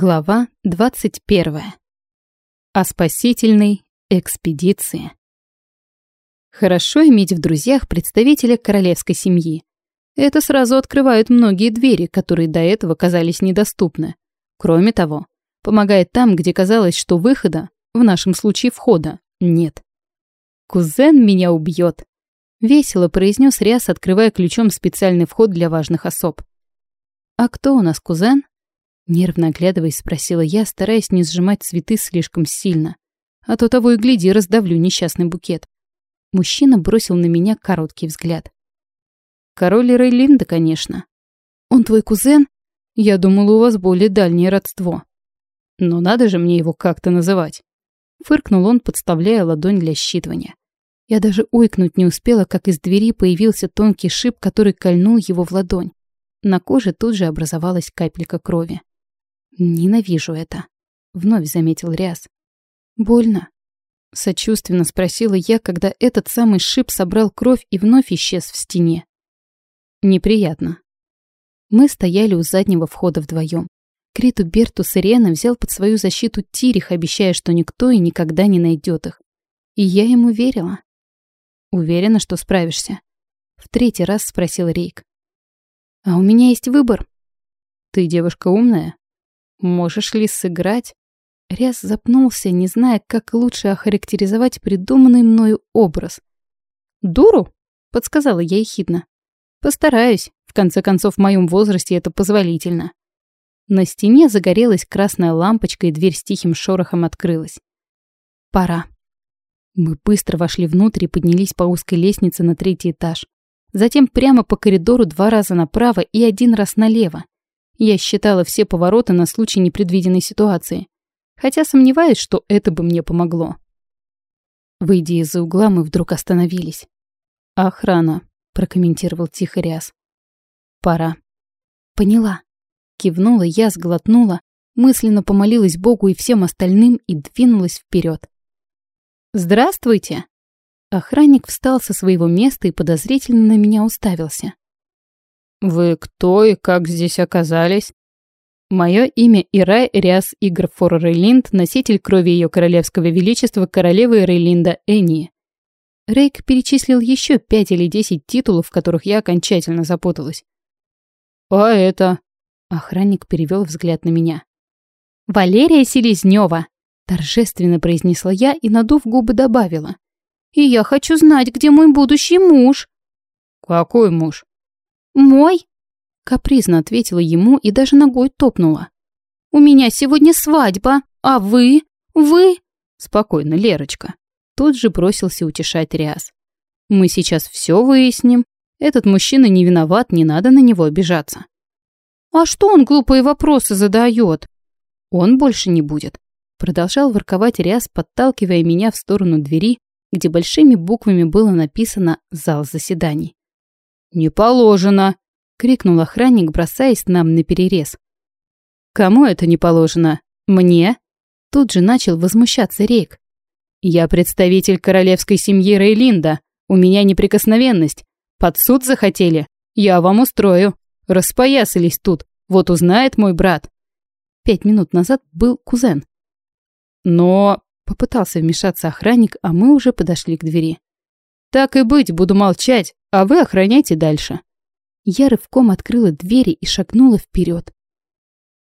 Глава 21. О спасительной экспедиции. Хорошо иметь в друзьях представителя королевской семьи. Это сразу открывает многие двери, которые до этого казались недоступны. Кроме того, помогает там, где казалось, что выхода, в нашем случае входа, нет. «Кузен меня убьет», — весело произнес Риас, открывая ключом специальный вход для важных особ. «А кто у нас кузен?» Нервно оглядываясь, спросила я, стараясь не сжимать цветы слишком сильно. А то того и гляди, раздавлю несчастный букет. Мужчина бросил на меня короткий взгляд. Король Рейлинда, конечно. Он твой кузен? Я думала, у вас более дальнее родство. Но надо же мне его как-то называть. Фыркнул он, подставляя ладонь для считывания. Я даже ойкнуть не успела, как из двери появился тонкий шип, который кольнул его в ладонь. На коже тут же образовалась капелька крови. «Ненавижу это», — вновь заметил Ряс. «Больно?» — сочувственно спросила я, когда этот самый шип собрал кровь и вновь исчез в стене. «Неприятно». Мы стояли у заднего входа вдвоем. Криту Берту с Иреной взял под свою защиту Тирих, обещая, что никто и никогда не найдет их. И я ему верила. «Уверена, что справишься?» В третий раз спросил Рейк. «А у меня есть выбор». «Ты девушка умная?» Можешь ли сыграть? Ряз запнулся, не зная, как лучше охарактеризовать придуманный мною образ. «Дуру?» — подсказала я ехидно. «Постараюсь. В конце концов, в моем возрасте это позволительно». На стене загорелась красная лампочка, и дверь с тихим шорохом открылась. «Пора». Мы быстро вошли внутрь и поднялись по узкой лестнице на третий этаж. Затем прямо по коридору два раза направо и один раз налево. Я считала все повороты на случай непредвиденной ситуации. Хотя сомневаюсь, что это бы мне помогло. Выйдя из-за угла, мы вдруг остановились. «Охрана», — прокомментировал тихо Риас. «Пора». «Поняла». Кивнула я, сглотнула, мысленно помолилась Богу и всем остальным и двинулась вперед. «Здравствуйте!» Охранник встал со своего места и подозрительно на меня уставился. «Вы кто и как здесь оказались?» Мое имя Ирай Риас Игрфор Рейлинд, носитель крови ее королевского величества королевы Рейлинда Энни. Рейк перечислил еще пять или десять титулов, в которых я окончательно запуталась. «А это?» Охранник перевел взгляд на меня. «Валерия Селезнева!» Торжественно произнесла я и, надув губы, добавила. «И я хочу знать, где мой будущий муж!» «Какой муж?» «Мой?» — капризно ответила ему и даже ногой топнула. «У меня сегодня свадьба, а вы? Вы?» «Спокойно, Лерочка». Тут же бросился утешать Риас. «Мы сейчас все выясним. Этот мужчина не виноват, не надо на него обижаться». «А что он глупые вопросы задает?» «Он больше не будет», — продолжал ворковать Риас, подталкивая меня в сторону двери, где большими буквами было написано «Зал заседаний». «Не положено!» — крикнул охранник, бросаясь нам на перерез. «Кому это не положено? Мне?» Тут же начал возмущаться Рейк. «Я представитель королевской семьи Рейлинда. У меня неприкосновенность. Под суд захотели? Я вам устрою. Распоясались тут. Вот узнает мой брат». Пять минут назад был кузен. Но попытался вмешаться охранник, а мы уже подошли к двери. «Так и быть, буду молчать, а вы охраняйте дальше». Я рывком открыла двери и шагнула вперед.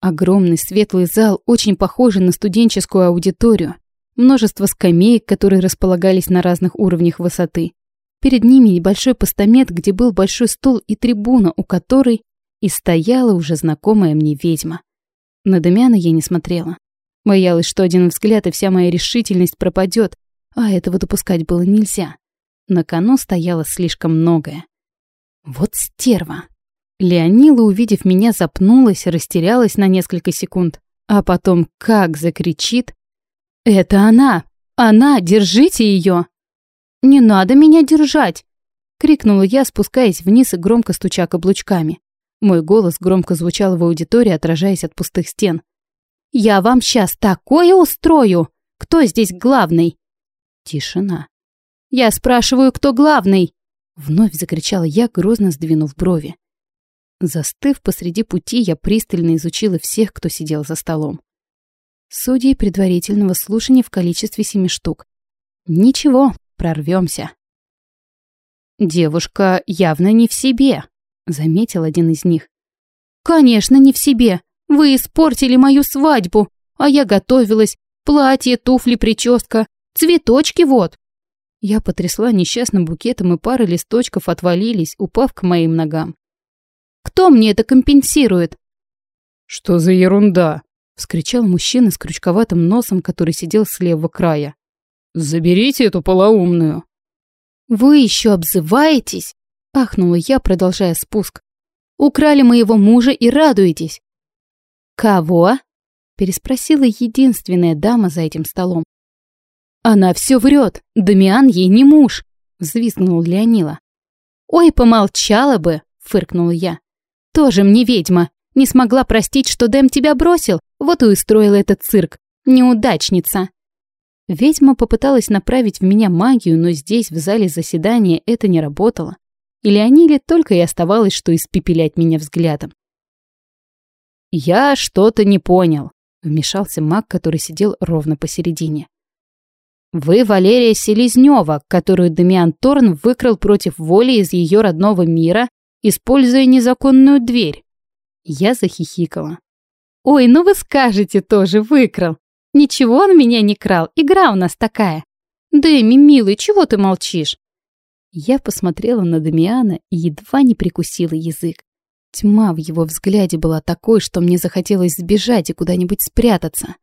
Огромный светлый зал, очень похожий на студенческую аудиторию. Множество скамеек, которые располагались на разных уровнях высоты. Перед ними небольшой постамент, где был большой стол и трибуна, у которой и стояла уже знакомая мне ведьма. На Дамиана я не смотрела. Боялась, что один взгляд и вся моя решительность пропадет, а этого допускать было нельзя. На кону стояло слишком многое. Вот стерва. Леонила, увидев меня, запнулась, растерялась на несколько секунд, а потом как закричит. «Это она! Она! Держите ее!» «Не надо меня держать!» — крикнула я, спускаясь вниз и громко стуча каблучками. Мой голос громко звучал в аудитории, отражаясь от пустых стен. «Я вам сейчас такое устрою! Кто здесь главный?» Тишина. «Я спрашиваю, кто главный?» Вновь закричала я, грозно сдвинув брови. Застыв посреди пути, я пристально изучила всех, кто сидел за столом. Судьи предварительного слушания в количестве семи штук. Ничего, прорвемся. «Девушка явно не в себе», — заметил один из них. «Конечно, не в себе. Вы испортили мою свадьбу, а я готовилась. Платье, туфли, прическа, цветочки вот». Я потрясла несчастным букетом, и пары листочков отвалились, упав к моим ногам. «Кто мне это компенсирует?» «Что за ерунда?» — вскричал мужчина с крючковатым носом, который сидел с левого края. «Заберите эту полоумную!» «Вы еще обзываетесь?» — ахнула я, продолжая спуск. «Украли моего мужа и радуетесь!» «Кого?» — переспросила единственная дама за этим столом. «Она все врет. Дамиан ей не муж», — взвизгнул Леонила. «Ой, помолчала бы», — фыркнула я. «Тоже мне ведьма. Не смогла простить, что Дэм тебя бросил, вот и устроила этот цирк. Неудачница». Ведьма попыталась направить в меня магию, но здесь, в зале заседания, это не работало. И Леониле только и оставалось, что испепелять меня взглядом. «Я что-то не понял», — вмешался маг, который сидел ровно посередине. Вы Валерия Селезнева, которую Дамиан Торн выкрал против воли из ее родного мира, используя незаконную дверь. Я захихикала. Ой, ну вы скажете тоже, выкрал. Ничего он меня не крал, игра у нас такая. Дэми, милый, чего ты молчишь? Я посмотрела на Дамиана и едва не прикусила язык. Тьма в его взгляде была такой, что мне захотелось сбежать и куда-нибудь спрятаться.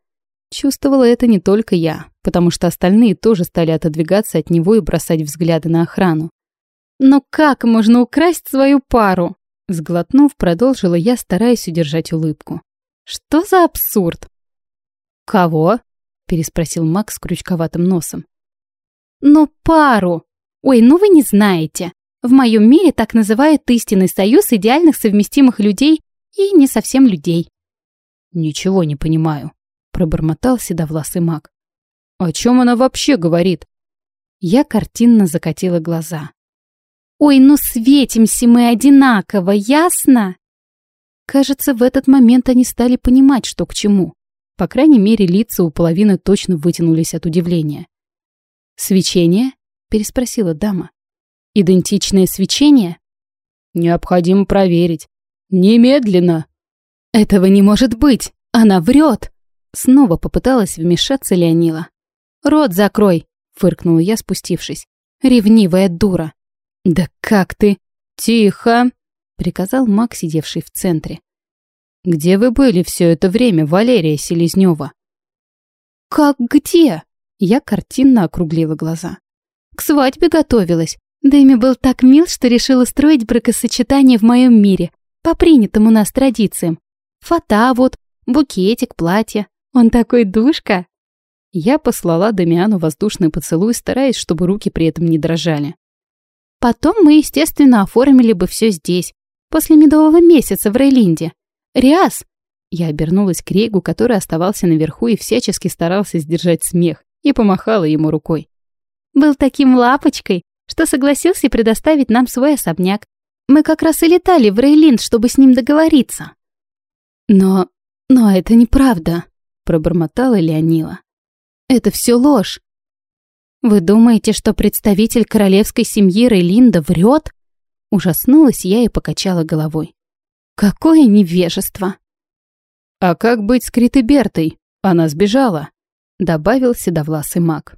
Чувствовала это не только я, потому что остальные тоже стали отодвигаться от него и бросать взгляды на охрану. «Но как можно украсть свою пару?» Сглотнув, продолжила я, стараясь удержать улыбку. «Что за абсурд?» «Кого?» – переспросил Макс с крючковатым носом. «Но пару! Ой, ну вы не знаете. В моем мире так называют истинный союз идеальных совместимых людей и не совсем людей». «Ничего не понимаю», пробормотал седовласый маг. О чем она вообще говорит? Я картинно закатила глаза. Ой, ну светимся мы одинаково, ясно? Кажется, в этот момент они стали понимать, что к чему. По крайней мере, лица у половины точно вытянулись от удивления. «Свечение?» — переспросила дама. «Идентичное свечение?» «Необходимо проверить. Немедленно!» «Этого не может быть! Она врет!» Снова попыталась вмешаться Леонила. «Рот закрой!» — фыркнула я, спустившись. «Ревнивая дура!» «Да как ты?» «Тихо!» — приказал маг, сидевший в центре. «Где вы были все это время, Валерия Селезнева?» «Как где?» Я картинно округлила глаза. «К свадьбе готовилась. Дэми был так мил, что решил устроить бракосочетание в моем мире, по принятым у нас традициям. Фата вот, букетик, платье. Он такой душка!» Я послала Дамиану воздушный поцелуй, стараясь, чтобы руки при этом не дрожали. Потом мы, естественно, оформили бы все здесь, после медового месяца в Рейлинде. Риас! Я обернулась к Рейгу, который оставался наверху и всячески старался сдержать смех, и помахала ему рукой. Был таким лапочкой, что согласился предоставить нам свой особняк. Мы как раз и летали в Рейлинд, чтобы с ним договориться. Но... но это неправда пробормотала Леонила. «Это все ложь!» «Вы думаете, что представитель королевской семьи Рейлинда врет?» Ужаснулась я и покачала головой. «Какое невежество!» «А как быть с Критыбертой? Она сбежала», — добавил седовласый маг.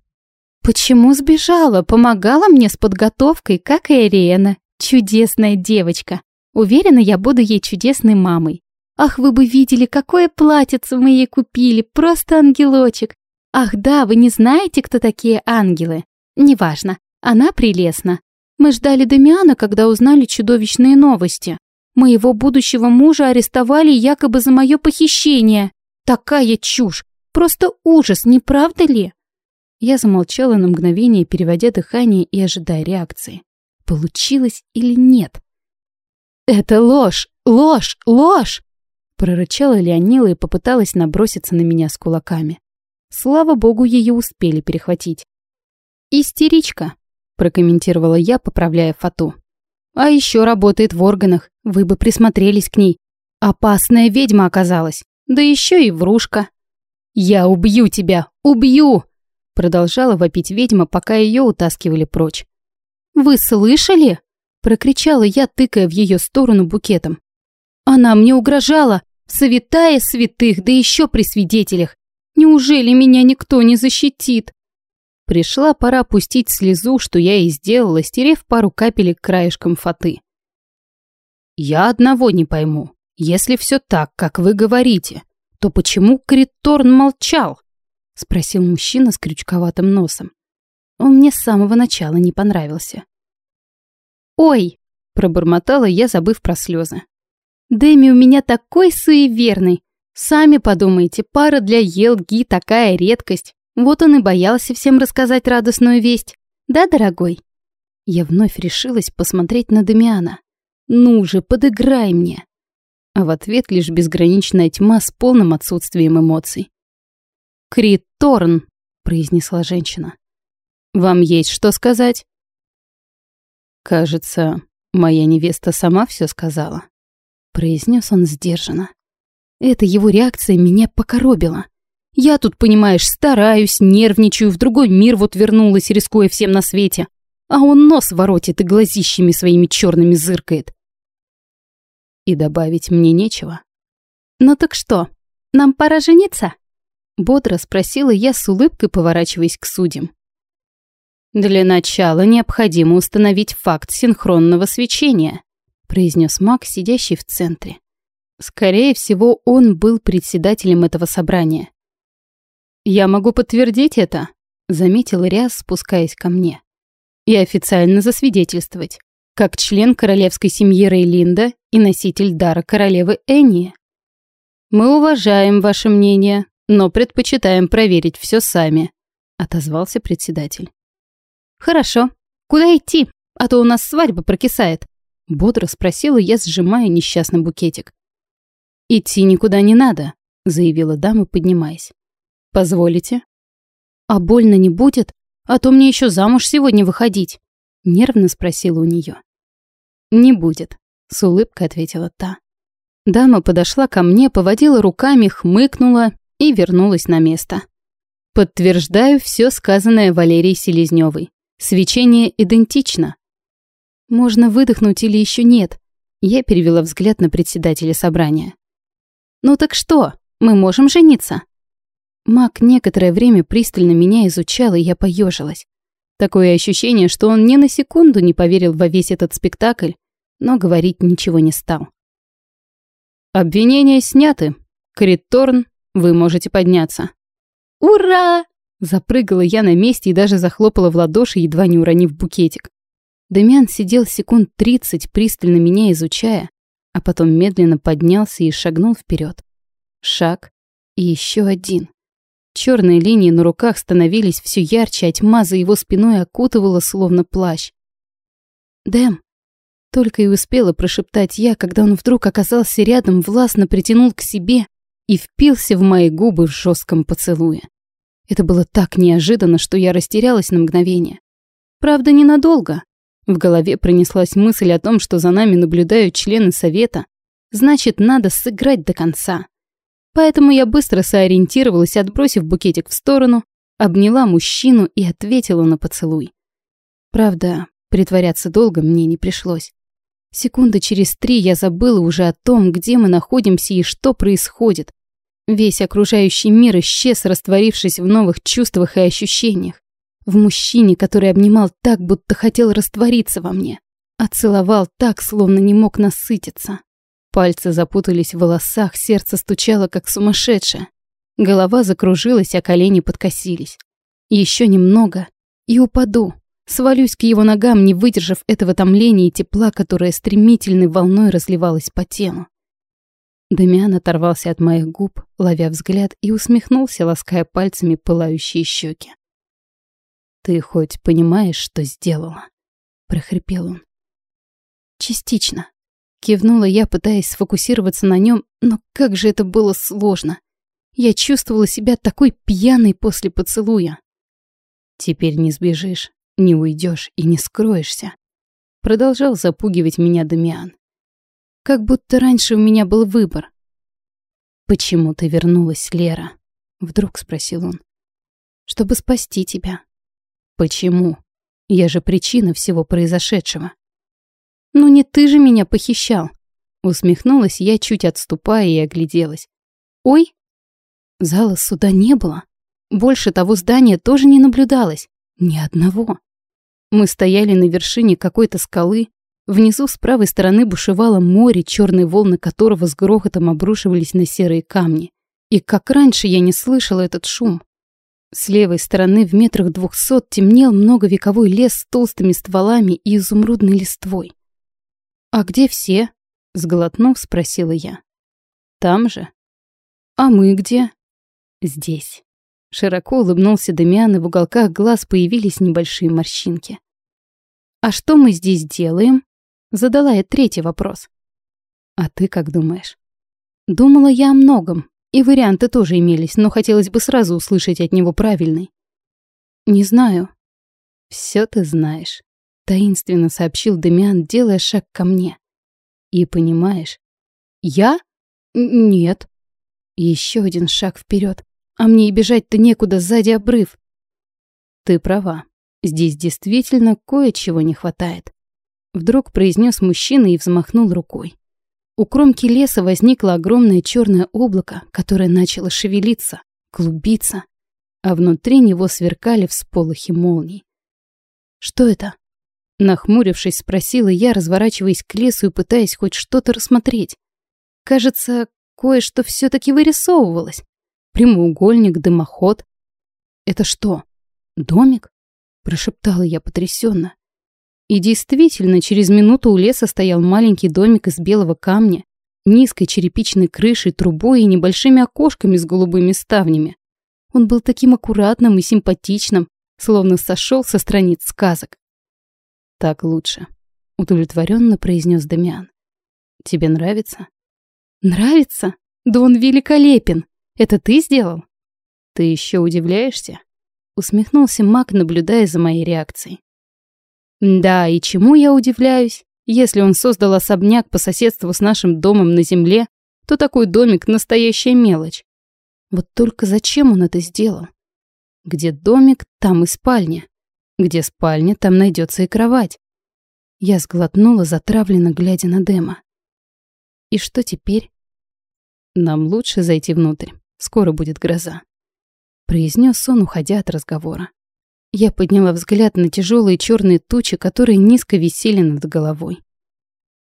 «Почему сбежала? Помогала мне с подготовкой, как и Ириэна. Чудесная девочка. Уверена, я буду ей чудесной мамой. Ах, вы бы видели, какое платьице мы ей купили, просто ангелочек. Ах да, вы не знаете, кто такие ангелы? Неважно, она прелестна. Мы ждали Дамиана, когда узнали чудовищные новости. Моего будущего мужа арестовали якобы за мое похищение. Такая чушь! Просто ужас, не правда ли? Я замолчала на мгновение, переводя дыхание и ожидая реакции. Получилось или нет? Это ложь, ложь, ложь! Прорычала Леонила и попыталась наброситься на меня с кулаками. Слава богу, ее успели перехватить. «Истеричка», — прокомментировала я, поправляя фату. А еще работает в органах, вы бы присмотрелись к ней. Опасная ведьма оказалась, да еще и врушка. «Я убью тебя! Убью!» Продолжала вопить ведьма, пока ее утаскивали прочь. «Вы слышали?» Прокричала я, тыкая в ее сторону букетом. «Она мне угрожала! Святая святых, да еще при свидетелях! Неужели меня никто не защитит?» Пришла пора пустить слезу, что я и сделала, стерев пару капелек краешком фаты. «Я одного не пойму. Если все так, как вы говорите, то почему Криторн молчал?» — спросил мужчина с крючковатым носом. Он мне с самого начала не понравился. «Ой!» — пробормотала я, забыв про слезы. «Дэми у меня такой суеверный! Сами подумайте, пара для Елги такая редкость. Вот он и боялся всем рассказать радостную весть. Да, дорогой?» Я вновь решилась посмотреть на Дамиана. «Ну же, подыграй мне!» А в ответ лишь безграничная тьма с полным отсутствием эмоций. «Криторн!» — произнесла женщина. «Вам есть что сказать?» «Кажется, моя невеста сама все сказала», — произнес он сдержанно. Эта его реакция меня покоробила. Я тут, понимаешь, стараюсь, нервничаю, в другой мир вот вернулась, рискуя всем на свете. А он нос воротит и глазищами своими черными зыркает. И добавить мне нечего. «Ну так что, нам пора жениться?» Бодро спросила я с улыбкой, поворачиваясь к судьям. «Для начала необходимо установить факт синхронного свечения», произнес маг, сидящий в центре. Скорее всего, он был председателем этого собрания. «Я могу подтвердить это», — заметил Риас, спускаясь ко мне. «И официально засвидетельствовать, как член королевской семьи Рейлинда и носитель дара королевы Энни. Мы уважаем ваше мнение, но предпочитаем проверить все сами», — отозвался председатель. «Хорошо. Куда идти? А то у нас свадьба прокисает», — бодро спросила я, сжимая несчастный букетик. «Идти никуда не надо», — заявила дама, поднимаясь. «Позволите?» «А больно не будет? А то мне еще замуж сегодня выходить», — нервно спросила у нее. «Не будет», — с улыбкой ответила та. Дама подошла ко мне, поводила руками, хмыкнула и вернулась на место. Подтверждаю все сказанное Валерией Селезневой. Свечение идентично. Можно выдохнуть или еще нет? Я перевела взгляд на председателя собрания. Ну так что, мы можем жениться? Мак некоторое время пристально меня изучал, и я поежилась. Такое ощущение, что он ни на секунду не поверил во весь этот спектакль, но говорить ничего не стал. Обвинения сняты. Криторн, вы можете подняться. Ура! Запрыгала я на месте и даже захлопала в ладоши, едва не уронив букетик. Дамиан сидел секунд тридцать, пристально меня изучая, а потом медленно поднялся и шагнул вперед. Шаг и еще один. Черные линии на руках становились все ярче, а тьма за его спиной окутывала словно плащ. «Дэм!» Только и успела прошептать я, когда он вдруг оказался рядом, властно притянул к себе и впился в мои губы в жестком поцелуе. Это было так неожиданно, что я растерялась на мгновение. Правда, ненадолго. В голове пронеслась мысль о том, что за нами наблюдают члены совета. Значит, надо сыграть до конца. Поэтому я быстро сориентировалась, отбросив букетик в сторону, обняла мужчину и ответила на поцелуй. Правда, притворяться долго мне не пришлось. Секунды через три я забыла уже о том, где мы находимся и что происходит. Весь окружающий мир исчез, растворившись в новых чувствах и ощущениях. В мужчине, который обнимал так, будто хотел раствориться во мне. А целовал так, словно не мог насытиться. Пальцы запутались в волосах, сердце стучало, как сумасшедшее. Голова закружилась, а колени подкосились. Еще немного и упаду. Свалюсь к его ногам, не выдержав этого томления и тепла, которое стремительной волной разливалось по телу. Дамиан оторвался от моих губ, ловя взгляд, и усмехнулся, лаская пальцами пылающие щеки. «Ты хоть понимаешь, что сделала?» — прохрипел он. «Частично», — кивнула я, пытаясь сфокусироваться на нем, но как же это было сложно. Я чувствовала себя такой пьяной после поцелуя. «Теперь не сбежишь, не уйдешь и не скроешься», Продолжал запугивать меня Дамиан. Как будто раньше у меня был выбор. «Почему ты вернулась, Лера?» Вдруг спросил он. «Чтобы спасти тебя». «Почему? Я же причина всего произошедшего». «Ну не ты же меня похищал!» Усмехнулась я, чуть отступая и огляделась. «Ой!» Зала суда не было. Больше того здания тоже не наблюдалось. Ни одного. Мы стояли на вершине какой-то скалы. Внизу с правой стороны бушевало море, черные волны которого с грохотом обрушивались на серые камни. И как раньше я не слышала этот шум. С левой стороны в метрах двухсот темнел многовековой лес с толстыми стволами и изумрудной листвой. «А где все?» — сглотнув, спросила я. «Там же». «А мы где?» «Здесь». Широко улыбнулся Дамиан, и в уголках глаз появились небольшие морщинки. «А что мы здесь делаем?» Задала я третий вопрос. «А ты как думаешь?» Думала я о многом, и варианты тоже имелись, но хотелось бы сразу услышать от него правильный. «Не знаю». «Всё ты знаешь», — таинственно сообщил Дамиан, делая шаг ко мне. «И понимаешь?» «Я? Нет». Еще один шаг вперед. А мне и бежать-то некуда, сзади обрыв. Ты права. Здесь действительно кое-чего не хватает. Вдруг произнес мужчина и взмахнул рукой. У кромки леса возникло огромное черное облако, которое начало шевелиться, клубиться, а внутри него сверкали всполохи молний. «Что это?» Нахмурившись, спросила я, разворачиваясь к лесу и пытаясь хоть что-то рассмотреть. Кажется, кое-что все таки вырисовывалось. Прямоугольник, дымоход. Это что, домик? Прошептала я потрясенно. И действительно, через минуту у леса стоял маленький домик из белого камня, низкой черепичной крышей, трубой и небольшими окошками с голубыми ставнями. Он был таким аккуратным и симпатичным, словно сошел со страниц сказок. «Так лучше», — удовлетворенно произнес Дамиан. «Тебе нравится?» «Нравится? Да он великолепен!» Это ты сделал? Ты еще удивляешься? Усмехнулся Мак, наблюдая за моей реакцией. Да, и чему я удивляюсь? Если он создал особняк по соседству с нашим домом на земле, то такой домик — настоящая мелочь. Вот только зачем он это сделал? Где домик, там и спальня. Где спальня, там найдется и кровать. Я сглотнула, затравленно глядя на Дема. И что теперь? Нам лучше зайти внутрь. Скоро будет гроза», — произнес он, уходя от разговора. Я подняла взгляд на тяжелые черные тучи, которые низко висели над головой.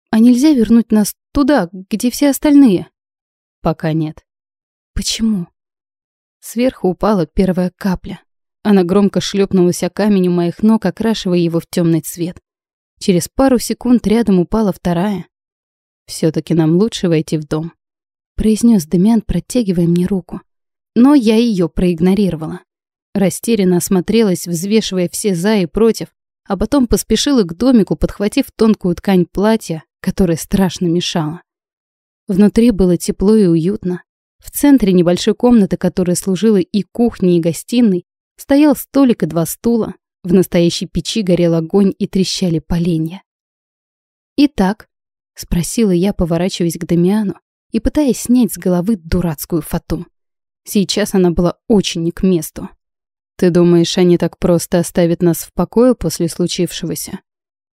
«А нельзя вернуть нас туда, где все остальные?» «Пока нет». «Почему?» Сверху упала первая капля. Она громко шлепнулась о камень у моих ног, окрашивая его в темный цвет. Через пару секунд рядом упала вторая. все таки нам лучше войти в дом произнес Демян, протягивая мне руку. Но я ее проигнорировала. Растерянно осмотрелась, взвешивая все «за» и «против», а потом поспешила к домику, подхватив тонкую ткань платья, которая страшно мешала. Внутри было тепло и уютно. В центре небольшой комнаты, которая служила и кухней, и гостиной, стоял столик и два стула. В настоящей печи горел огонь и трещали поленья. «Итак?» — спросила я, поворачиваясь к Дамиану, и пытаясь снять с головы дурацкую фату. Сейчас она была очень не к месту. «Ты думаешь, они так просто оставят нас в покое после случившегося?»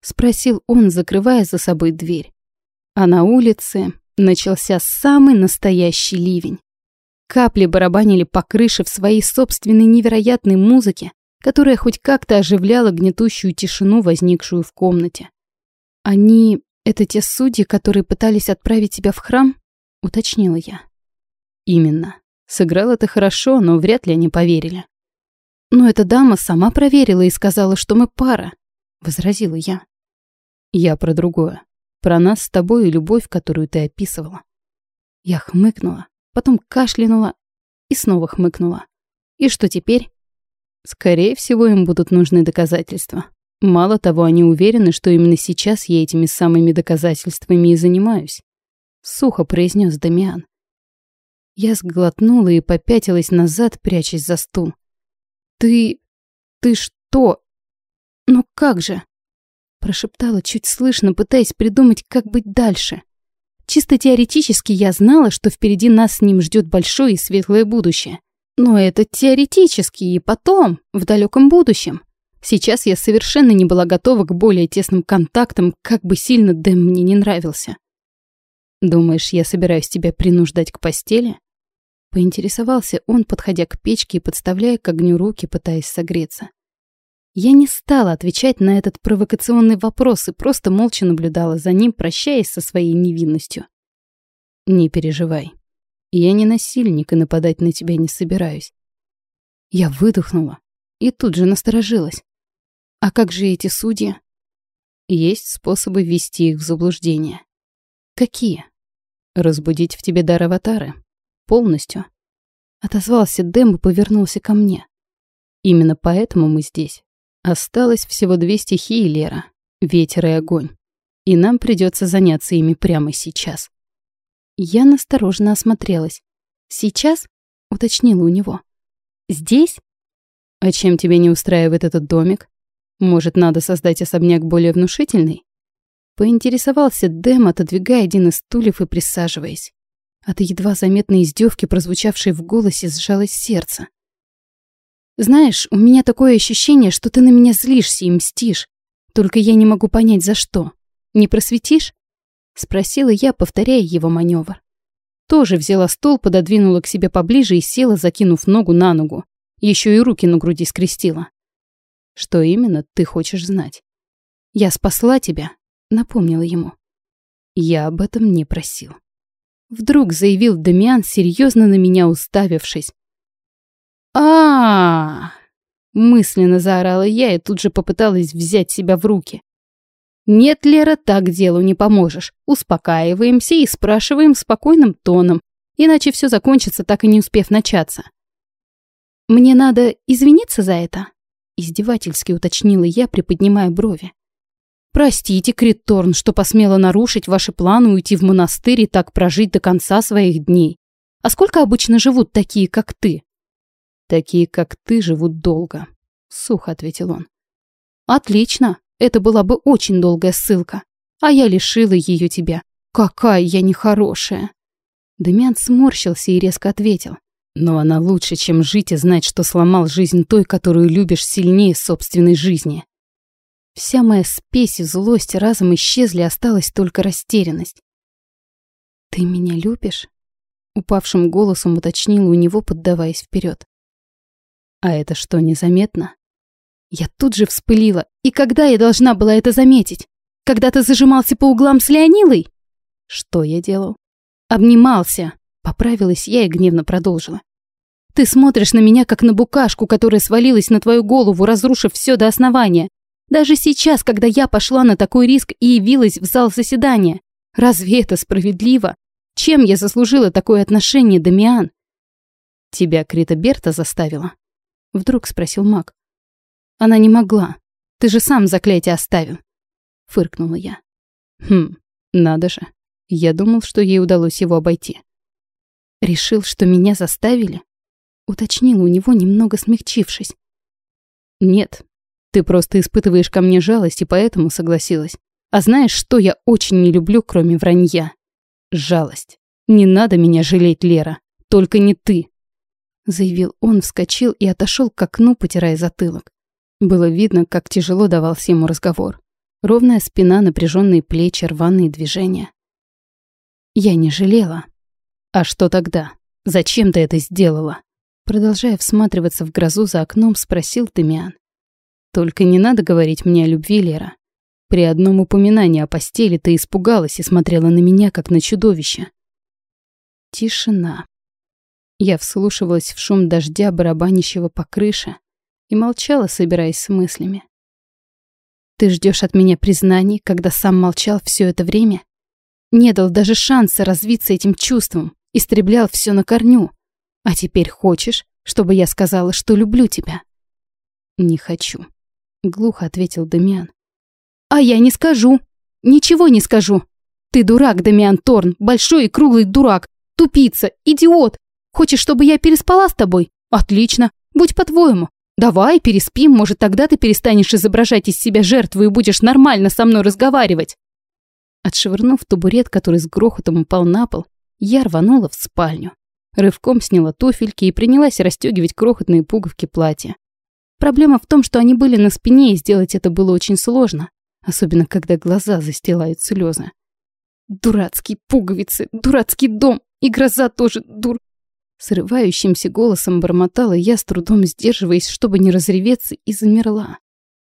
Спросил он, закрывая за собой дверь. А на улице начался самый настоящий ливень. Капли барабанили по крыше в своей собственной невероятной музыке, которая хоть как-то оживляла гнетущую тишину, возникшую в комнате. Они — это те судьи, которые пытались отправить тебя в храм? уточнила я. Именно. Сыграла ты хорошо, но вряд ли они поверили. Но эта дама сама проверила и сказала, что мы пара, возразила я. Я про другое. Про нас с тобой и любовь, которую ты описывала. Я хмыкнула, потом кашлянула и снова хмыкнула. И что теперь? Скорее всего, им будут нужны доказательства. Мало того, они уверены, что именно сейчас я этими самыми доказательствами и занимаюсь сухо произнес Дамиан. Я сглотнула и попятилась назад, прячась за стул. Ты... ты что? Ну как же? Прошептала чуть слышно, пытаясь придумать, как быть дальше. Чисто теоретически я знала, что впереди нас с ним ждет большое и светлое будущее. Но это теоретически и потом, в далеком будущем. Сейчас я совершенно не была готова к более тесным контактам, как бы сильно Дэм мне не нравился. «Думаешь, я собираюсь тебя принуждать к постели?» Поинтересовался он, подходя к печке и подставляя к огню руки, пытаясь согреться. Я не стала отвечать на этот провокационный вопрос и просто молча наблюдала за ним, прощаясь со своей невинностью. «Не переживай. Я не насильник и нападать на тебя не собираюсь». Я выдохнула и тут же насторожилась. «А как же эти судьи?» «Есть способы ввести их в заблуждение». «Какие?» «Разбудить в тебе дар аватара. Полностью». Отозвался Дэм и повернулся ко мне. «Именно поэтому мы здесь. Осталось всего две стихии, Лера. Ветер и огонь. И нам придется заняться ими прямо сейчас. Я настороженно осмотрелась. «Сейчас?» — уточнила у него. «Здесь?» «А чем тебе не устраивает этот домик? Может, надо создать особняк более внушительный?» Поинтересовался Дэм, отодвигая один из стульев и присаживаясь. От едва заметной издевки, прозвучавшей в голосе, сжалось сердце. Знаешь, у меня такое ощущение, что ты на меня злишься и мстишь. Только я не могу понять, за что. Не просветишь?» Спросила я, повторяя его маневр. Тоже взяла стол, пододвинула к себе поближе и села, закинув ногу на ногу. Еще и руки на груди скрестила. «Что именно ты хочешь знать?» «Я спасла тебя», — напомнила ему. Я об этом не просил. Вдруг заявил Дамиан, серьезно на меня уставившись а, Мысленно заорала я и тут же попыталась взять себя в руки. «Нет, Лера, так делу не поможешь. Успокаиваемся и спрашиваем спокойным тоном, иначе все закончится, так и не успев начаться». «Мне надо извиниться за это?» Издевательски уточнила я, приподнимая брови. «Простите, Криторн, что посмела нарушить ваши планы уйти в монастырь и так прожить до конца своих дней. А сколько обычно живут такие, как ты?» Такие, как ты, живут долго, сухо ответил он. Отлично, это была бы очень долгая ссылка, а я лишила ее тебя. Какая я нехорошая. Демян сморщился и резко ответил. Но она лучше, чем жить и знать, что сломал жизнь той, которую любишь сильнее собственной жизни. Вся моя спесь и злость разом исчезли, осталась только растерянность. «Ты меня любишь?» Упавшим голосом уточнила у него, поддаваясь вперед. А это что, незаметно? Я тут же вспылила. И когда я должна была это заметить? Когда ты зажимался по углам с Леонилой? Что я делал? Обнимался. Поправилась я и гневно продолжила. Ты смотришь на меня, как на букашку, которая свалилась на твою голову, разрушив все до основания. Даже сейчас, когда я пошла на такой риск и явилась в зал заседания. Разве это справедливо? Чем я заслужила такое отношение, Дамиан? Тебя Крита Берта заставила? Вдруг спросил маг. Она не могла. Ты же сам заклятие оставил. Фыркнула я. Хм, надо же. Я думал, что ей удалось его обойти. Решил, что меня заставили? Уточнила у него, немного смягчившись. Нет, ты просто испытываешь ко мне жалость и поэтому согласилась. А знаешь, что я очень не люблю, кроме вранья? Жалость. Не надо меня жалеть, Лера. Только не ты заявил он, вскочил и отошел к окну, потирая затылок. Было видно, как тяжело давался ему разговор. Ровная спина, напряженные плечи, рваные движения. Я не жалела. А что тогда? Зачем ты это сделала? Продолжая всматриваться в грозу за окном, спросил Тымиан. Только не надо говорить мне о любви, Лера. При одном упоминании о постели ты испугалась и смотрела на меня, как на чудовище. Тишина. Я вслушивалась в шум дождя, барабанящего по крыше, и молчала, собираясь с мыслями. «Ты ждешь от меня признаний, когда сам молчал все это время? Не дал даже шанса развиться этим чувством, истреблял все на корню. А теперь хочешь, чтобы я сказала, что люблю тебя?» «Не хочу», — глухо ответил Дамиан. «А я не скажу. Ничего не скажу. Ты дурак, Дамиан Торн, большой и круглый дурак, тупица, идиот, Хочешь, чтобы я переспала с тобой? Отлично. Будь по-твоему. Давай, переспим, может, тогда ты перестанешь изображать из себя жертву и будешь нормально со мной разговаривать. Отшвырнув табурет, который с грохотом упал на пол, я рванула в спальню. Рывком сняла туфельки и принялась расстегивать крохотные пуговки платья. Проблема в том, что они были на спине, и сделать это было очень сложно, особенно когда глаза застилают слезы. Дурацкие пуговицы, дурацкий дом, и гроза тоже дур... Срывающимся голосом бормотала я, с трудом сдерживаясь, чтобы не разреветься, и замерла,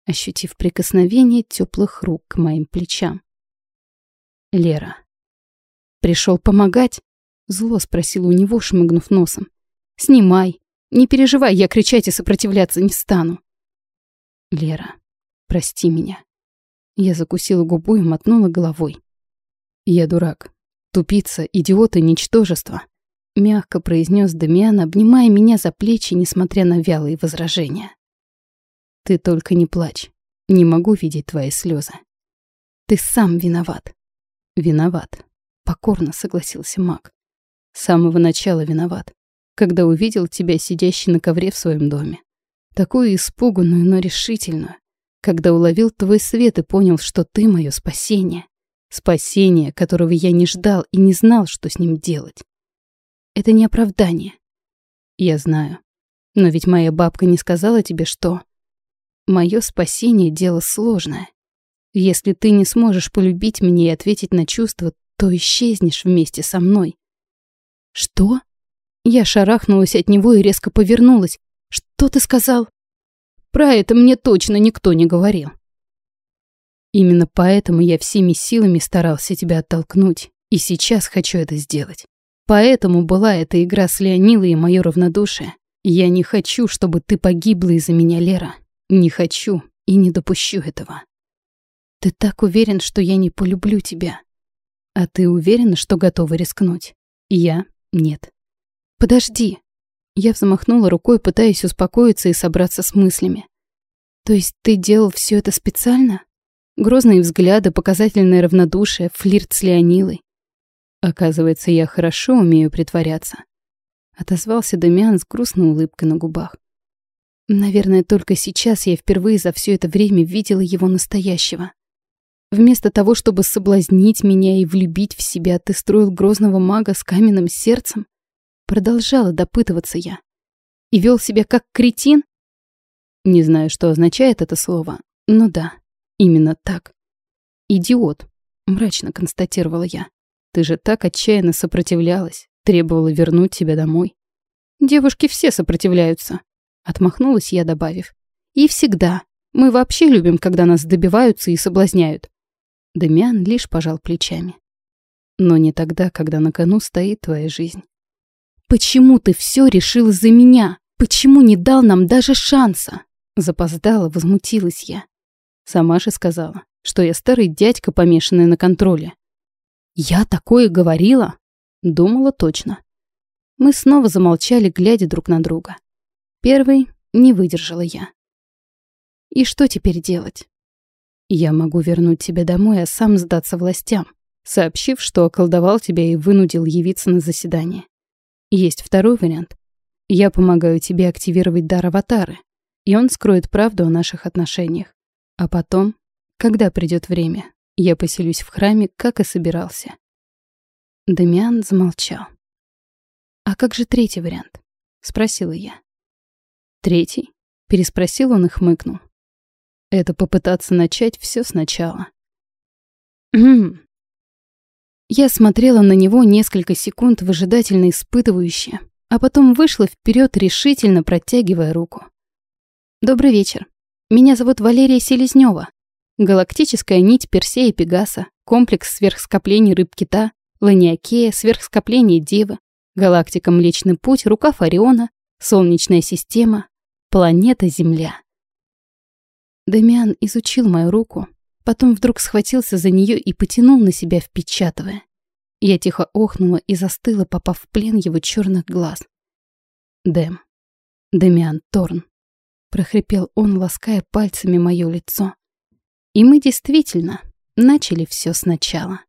ощутив прикосновение теплых рук к моим плечам. Лера. Пришел помогать? Зло спросила у него, шмыгнув носом. «Снимай. Не переживай, я кричать и сопротивляться не стану». «Лера, прости меня». Я закусила губу и мотнула головой. «Я дурак. Тупица, идиот и ничтожество», — мягко произнес Дамиан, обнимая меня за плечи, несмотря на вялые возражения. «Ты только не плачь. Не могу видеть твои слезы. Ты сам виноват». «Виноват», — покорно согласился маг. С самого начала виноват, когда увидел тебя сидящей на ковре в своем доме. Такую испуганную, но решительную. Когда уловил твой свет и понял, что ты мое спасение. Спасение, которого я не ждал и не знал, что с ним делать. Это не оправдание. Я знаю. Но ведь моя бабка не сказала тебе, что... Мое спасение — дело сложное. Если ты не сможешь полюбить меня и ответить на чувства, то исчезнешь вместе со мной. «Что?» Я шарахнулась от него и резко повернулась. «Что ты сказал?» «Про это мне точно никто не говорил». Именно поэтому я всеми силами старался тебя оттолкнуть, и сейчас хочу это сделать. Поэтому была эта игра с Леонилой и мое равнодушие. Я не хочу, чтобы ты погибла из-за меня, Лера. Не хочу и не допущу этого. Ты так уверен, что я не полюблю тебя. А ты уверена, что готова рискнуть? Я нет. Подожди. Я взмахнула рукой, пытаясь успокоиться и собраться с мыслями. То есть ты делал все это специально? Грозные взгляды, показательное равнодушие, флирт с Леонилой. Оказывается, я хорошо умею притворяться. Отозвался Дамиан с грустной улыбкой на губах. Наверное, только сейчас я впервые за все это время видела его настоящего. Вместо того, чтобы соблазнить меня и влюбить в себя, ты строил грозного мага с каменным сердцем? Продолжала допытываться я. И вел себя как кретин? Не знаю, что означает это слово, но да, именно так. Идиот, мрачно констатировала я. Ты же так отчаянно сопротивлялась, требовала вернуть тебя домой. Девушки все сопротивляются, отмахнулась я, добавив. И всегда. Мы вообще любим, когда нас добиваются и соблазняют. Демиан лишь пожал плечами. Но не тогда, когда на кону стоит твоя жизнь. «Почему ты все решил за меня? Почему не дал нам даже шанса?» Запоздала, возмутилась я. Сама же сказала, что я старый дядька, помешанный на контроле. «Я такое говорила?» Думала точно. Мы снова замолчали, глядя друг на друга. Первый не выдержала я. «И что теперь делать?» Я могу вернуть тебя домой, а сам сдаться властям, сообщив, что околдовал тебя и вынудил явиться на заседание. Есть второй вариант. Я помогаю тебе активировать дар аватары, и он скроет правду о наших отношениях. А потом, когда придет время, я поселюсь в храме, как и собирался. Дамиан замолчал. «А как же третий вариант?» — спросила я. «Третий?» — переспросил он и хмыкнул. Это попытаться начать все сначала. Я смотрела на него несколько секунд, выжидательно испытывающе, а потом вышла вперед, решительно протягивая руку. «Добрый вечер. Меня зовут Валерия Селезнева. Галактическая нить Персея Пегаса, комплекс сверхскоплений рыб-кита, Ланиакея, сверхскопление Девы, галактика Млечный Путь, рукав Ориона, Солнечная система, планета Земля. Дамиан изучил мою руку, потом вдруг схватился за нее и потянул на себя, впечатывая. Я тихо охнула и застыла, попав в плен его черных глаз. «Дэм, Дамиан Торн», — прохрипел он, лаская пальцами мое лицо. И мы действительно начали все сначала.